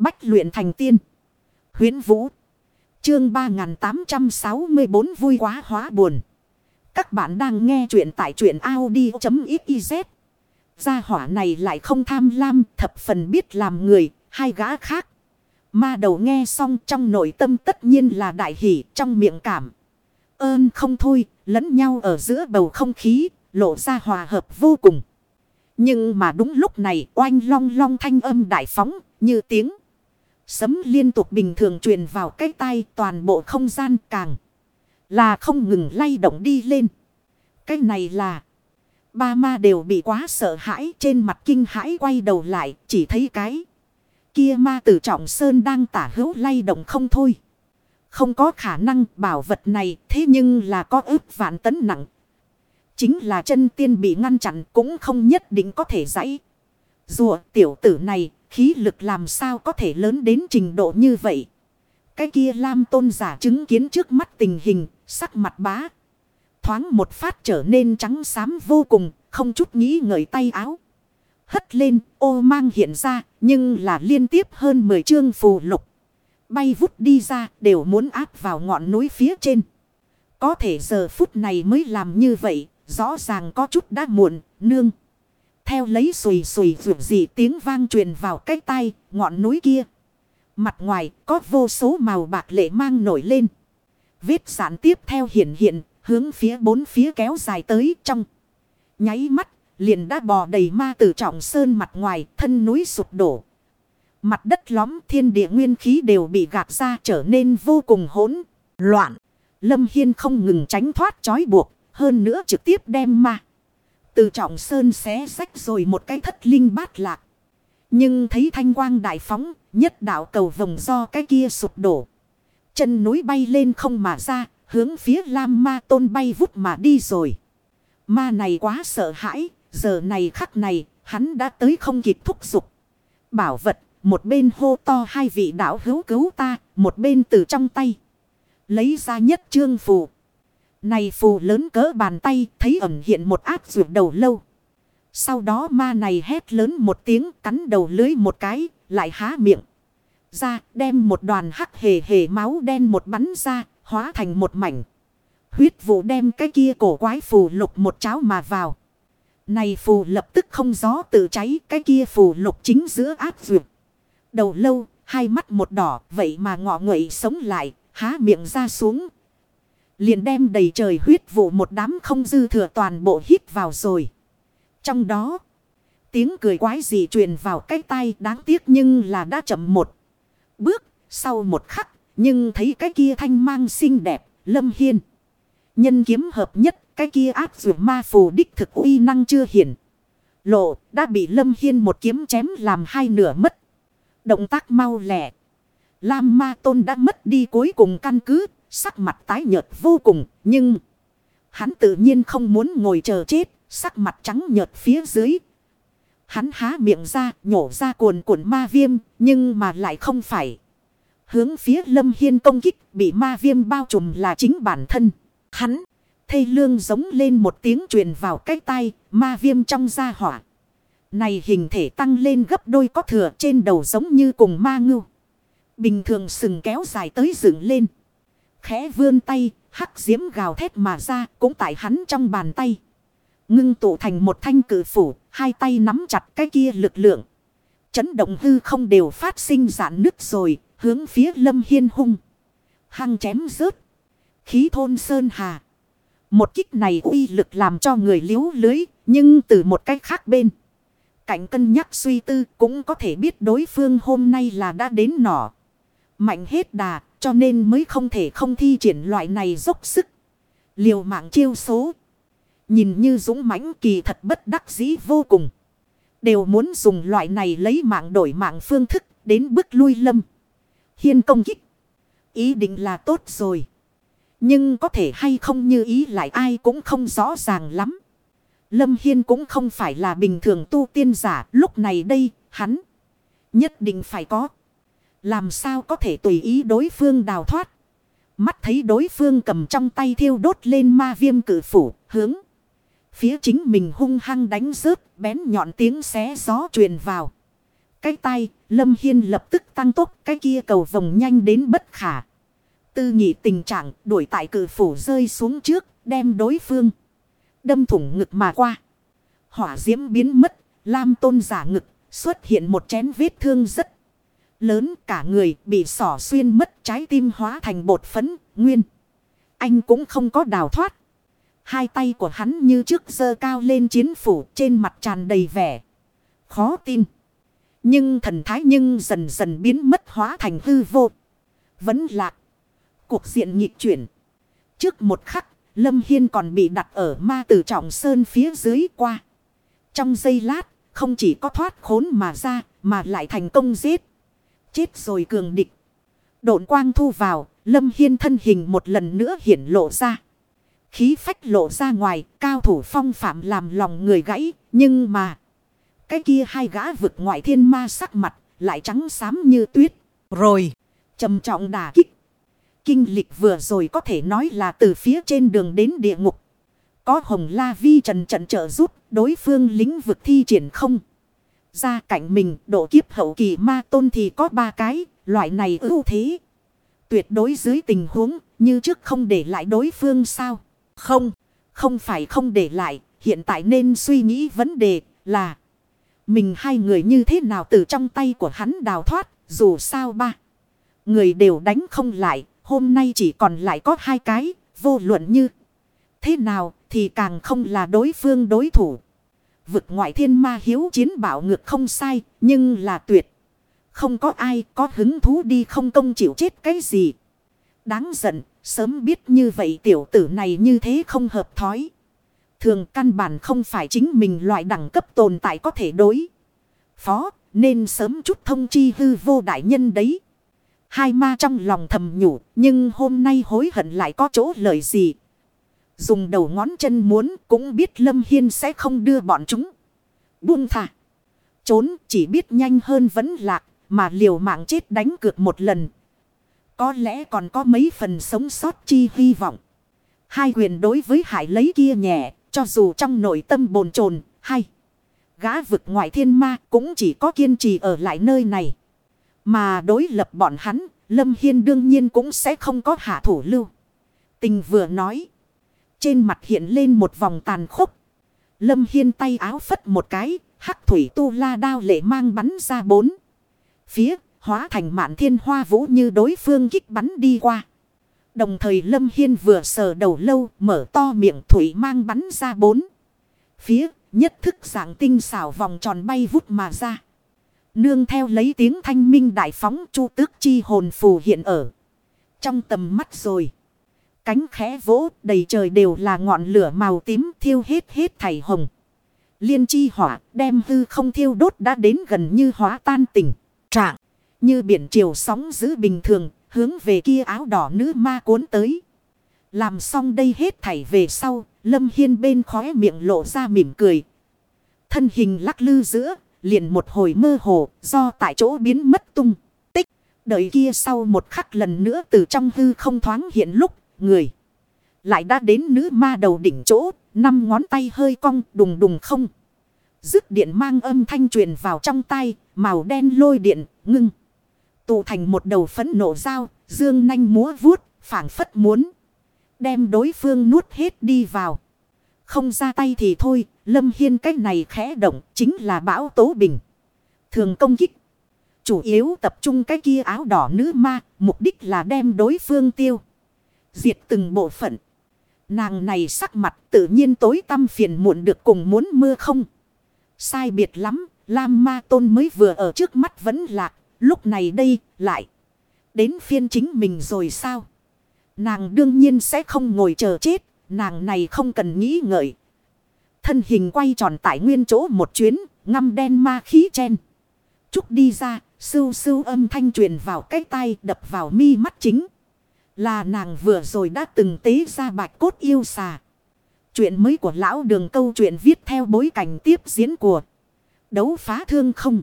Bách luyện thành tiên. huyễn Vũ. Chương 3864 vui quá hóa buồn. Các bạn đang nghe truyện tại truyện Audi.xyz. Gia hỏa này lại không tham lam thập phần biết làm người, hai gã khác. Ma đầu nghe xong trong nội tâm tất nhiên là đại hỷ trong miệng cảm. Ơn không thôi, lẫn nhau ở giữa bầu không khí, lộ ra hòa hợp vô cùng. Nhưng mà đúng lúc này oanh long long thanh âm đại phóng như tiếng. Sấm liên tục bình thường truyền vào cái tay toàn bộ không gian càng. Là không ngừng lay động đi lên. Cái này là. Ba ma đều bị quá sợ hãi trên mặt kinh hãi quay đầu lại, chỉ thấy cái. Kia ma tử trọng sơn đang tả hữu lay động không thôi. Không có khả năng bảo vật này, thế nhưng là có ước vạn tấn nặng. Chính là chân tiên bị ngăn chặn cũng không nhất định có thể dãy. Rùa tiểu tử này khí lực làm sao có thể lớn đến trình độ như vậy. Cái kia Lam tôn giả chứng kiến trước mắt tình hình, sắc mặt bá. Thoáng một phát trở nên trắng xám vô cùng, không chút nghĩ ngợi tay áo. Hất lên, ô mang hiện ra, nhưng là liên tiếp hơn 10 chương phù lục. Bay vút đi ra, đều muốn áp vào ngọn núi phía trên. Có thể giờ phút này mới làm như vậy, rõ ràng có chút đã muộn, nương. Theo lấy sùi sùi vượt gì tiếng vang truyền vào cái tay, ngọn núi kia. Mặt ngoài có vô số màu bạc lệ mang nổi lên. Vết sản tiếp theo hiện hiện, hướng phía bốn phía kéo dài tới trong. Nháy mắt, liền đã bò đầy ma tử trọng sơn mặt ngoài, thân núi sụp đổ. Mặt đất lõm thiên địa nguyên khí đều bị gạt ra trở nên vô cùng hỗn loạn. Lâm Hiên không ngừng tránh thoát trói buộc, hơn nữa trực tiếp đem ma. Từ trọng sơn xé sách rồi một cái thất linh bát lạc. Nhưng thấy thanh quang đại phóng, nhất đạo cầu vòng do cái kia sụp đổ. Chân núi bay lên không mà ra, hướng phía Lam Ma Tôn bay vút mà đi rồi. Ma này quá sợ hãi, giờ này khắc này, hắn đã tới không kịp thúc giục. Bảo vật, một bên hô to hai vị đạo hữu cứu ta, một bên từ trong tay. Lấy ra nhất trương phù. Này phù lớn cỡ bàn tay, thấy ẩn hiện một áp rượu đầu lâu. Sau đó ma này hét lớn một tiếng cắn đầu lưới một cái, lại há miệng. Ra đem một đoàn hắc hề hề máu đen một bắn ra, hóa thành một mảnh. Huyết vụ đem cái kia cổ quái phù lục một cháo mà vào. Này phù lập tức không gió tự cháy, cái kia phù lục chính giữa áp ruột. Đầu lâu, hai mắt một đỏ, vậy mà ngọ nguậy sống lại, há miệng ra xuống. Liền đem đầy trời huyết vụ một đám không dư thừa toàn bộ hít vào rồi. Trong đó, tiếng cười quái gì truyền vào cái tay đáng tiếc nhưng là đã chậm một bước. Sau một khắc, nhưng thấy cái kia thanh mang xinh đẹp, lâm hiên. Nhân kiếm hợp nhất, cái kia áp dụng ma phù đích thực uy năng chưa hiển. Lộ, đã bị lâm hiên một kiếm chém làm hai nửa mất. Động tác mau lẹ. Lam ma tôn đã mất đi cuối cùng căn cứ, sắc mặt tái nhợt vô cùng, nhưng... Hắn tự nhiên không muốn ngồi chờ chết, sắc mặt trắng nhợt phía dưới. Hắn há miệng ra, nhổ ra cuồn cuộn ma viêm, nhưng mà lại không phải. Hướng phía lâm hiên công kích, bị ma viêm bao trùm là chính bản thân. Hắn, thây lương giống lên một tiếng truyền vào cái tay, ma viêm trong da hỏa. Này hình thể tăng lên gấp đôi có thừa trên đầu giống như cùng ma ngưu. Bình thường sừng kéo dài tới dựng lên. Khẽ vươn tay, hắc diễm gào thét mà ra cũng tại hắn trong bàn tay. Ngưng tụ thành một thanh cử phủ, hai tay nắm chặt cái kia lực lượng. Chấn động hư không đều phát sinh giãn nứt rồi, hướng phía lâm hiên hung. Hăng chém rớt. Khí thôn sơn hà. Một kích này uy lực làm cho người liếu lưới, nhưng từ một cách khác bên cạnh cân nhắc suy tư cũng có thể biết đối phương hôm nay là đã đến nỏ. Mạnh hết đà cho nên mới không thể không thi triển loại này dốc sức. Liều mạng chiêu số. Nhìn như dũng mãnh kỳ thật bất đắc dĩ vô cùng. Đều muốn dùng loại này lấy mạng đổi mạng phương thức đến bước lui lâm. Hiên công kích. Ý định là tốt rồi. Nhưng có thể hay không như ý lại ai cũng không rõ ràng lắm. Lâm Hiên cũng không phải là bình thường tu tiên giả. Lúc này đây, hắn nhất định phải có. Làm sao có thể tùy ý đối phương đào thoát. Mắt thấy đối phương cầm trong tay thiêu đốt lên ma viêm cử phủ, hướng. Phía chính mình hung hăng đánh rớt, bén nhọn tiếng xé gió truyền vào. Cái tay, Lâm Hiên lập tức tăng tốc cái kia cầu vòng nhanh đến bất khả. Tư nhị tình trạng đuổi tại cử phủ rơi xuống trước, đem đối phương. Đâm thủng ngực mà qua. Hỏa diễm biến mất, Lam tôn giả ngực, xuất hiện một chén vết thương rất lớn. Cả người bị sỏ xuyên mất trái tim hóa thành bột phấn, nguyên. Anh cũng không có đào thoát. Hai tay của hắn như trước dơ cao lên chiến phủ trên mặt tràn đầy vẻ. Khó tin. Nhưng thần thái nhưng dần dần biến mất hóa thành hư vô. Vẫn lạc. Cuộc diện nhịp chuyển. Trước một khắc, Lâm Hiên còn bị đặt ở ma tử trọng sơn phía dưới qua. Trong giây lát, không chỉ có thoát khốn mà ra, mà lại thành công giết. Chết rồi cường địch. Độn quang thu vào, Lâm Hiên thân hình một lần nữa hiển lộ ra. Khí phách lộ ra ngoài, cao thủ phong phạm làm lòng người gãy, nhưng mà... Cái kia hai gã vực ngoại thiên ma sắc mặt, lại trắng xám như tuyết. Rồi, trầm trọng đà kích. Kinh lịch vừa rồi có thể nói là từ phía trên đường đến địa ngục. Có hồng la vi trần trận trợ giúp đối phương lính vực thi triển không. Ra cạnh mình độ kiếp hậu kỳ ma tôn thì có ba cái, loại này ưu thế. Tuyệt đối dưới tình huống như trước không để lại đối phương sao. Không, không phải không để lại, hiện tại nên suy nghĩ vấn đề là mình hai người như thế nào từ trong tay của hắn đào thoát, dù sao ba. Người đều đánh không lại, hôm nay chỉ còn lại có hai cái, vô luận như. Thế nào thì càng không là đối phương đối thủ. Vực ngoại thiên ma hiếu chiến bảo ngược không sai, nhưng là tuyệt. Không có ai có hứng thú đi không công chịu chết cái gì. Đáng giận, sớm biết như vậy tiểu tử này như thế không hợp thói. Thường căn bản không phải chính mình loại đẳng cấp tồn tại có thể đối. Phó, nên sớm chút thông chi hư vô đại nhân đấy. Hai ma trong lòng thầm nhủ, nhưng hôm nay hối hận lại có chỗ lợi gì. Dùng đầu ngón chân muốn cũng biết Lâm Hiên sẽ không đưa bọn chúng. Buông thả. Trốn chỉ biết nhanh hơn vẫn lạc, mà liều mạng chết đánh cược một lần. Có lẽ còn có mấy phần sống sót chi hy vọng. Hai quyền đối với hải lấy kia nhẹ, cho dù trong nội tâm bồn chồn hay gã vực ngoại thiên ma cũng chỉ có kiên trì ở lại nơi này. Mà đối lập bọn hắn, Lâm Hiên đương nhiên cũng sẽ không có hạ thủ lưu. Tình vừa nói. Trên mặt hiện lên một vòng tàn khốc. Lâm Hiên tay áo phất một cái, hắc thủy tu la đao lệ mang bắn ra bốn. Phía, hóa thành mạn thiên hoa vũ như đối phương kích bắn đi qua. Đồng thời Lâm Hiên vừa sờ đầu lâu, mở to miệng thủy mang bắn ra bốn. Phía, nhất thức dạng tinh xảo vòng tròn bay vút mà ra. Nương theo lấy tiếng thanh minh đại phóng chu tước chi hồn phù hiện ở. Trong tầm mắt rồi. Cánh khẽ vỗ đầy trời đều là ngọn lửa màu tím thiêu hết hết thảy hồng. Liên chi hỏa đem hư không thiêu đốt đã đến gần như hóa tan tỉnh. Trạng như biển triều sóng giữ bình thường hướng về kia áo đỏ nữ ma cuốn tới. Làm xong đây hết thảy về sau, Lâm Hiên bên khóe miệng lộ ra mỉm cười. Thân hình lắc lư giữa, liền một hồi mơ hồ, do tại chỗ biến mất tung. Tích, đợi kia sau một khắc lần nữa từ trong hư không thoáng hiện lúc, người. Lại đã đến nữ ma đầu đỉnh chỗ, năm ngón tay hơi cong đùng đùng không. Dứt điện mang âm thanh truyền vào trong tay, màu đen lôi điện, ngưng. Tụ thành một đầu phấn nổ dao, dương nanh múa vuốt, phảng phất muốn. Đem đối phương nuốt hết đi vào. Không ra tay thì thôi, Lâm Hiên cách này khẽ động chính là bão tố bình. Thường công kích. Chủ yếu tập trung cái kia áo đỏ nữ ma, mục đích là đem đối phương tiêu. Diệt từng bộ phận. Nàng này sắc mặt tự nhiên tối tâm phiền muộn được cùng muốn mưa không. Sai biệt lắm, Lam ma tôn mới vừa ở trước mắt vẫn lạc, lúc này đây lại. Đến phiên chính mình rồi sao? Nàng đương nhiên sẽ không ngồi chờ chết, nàng này không cần nghĩ ngợi. Thân hình quay tròn tại nguyên chỗ một chuyến, ngâm đen ma khí chen. Trúc đi ra, sưu sưu âm thanh truyền vào cái tay đập vào mi mắt chính. Là nàng vừa rồi đã từng tế ra bạch cốt yêu xà. Chuyện mới của lão đường câu chuyện viết theo bối cảnh tiếp diễn của đấu phá thương không.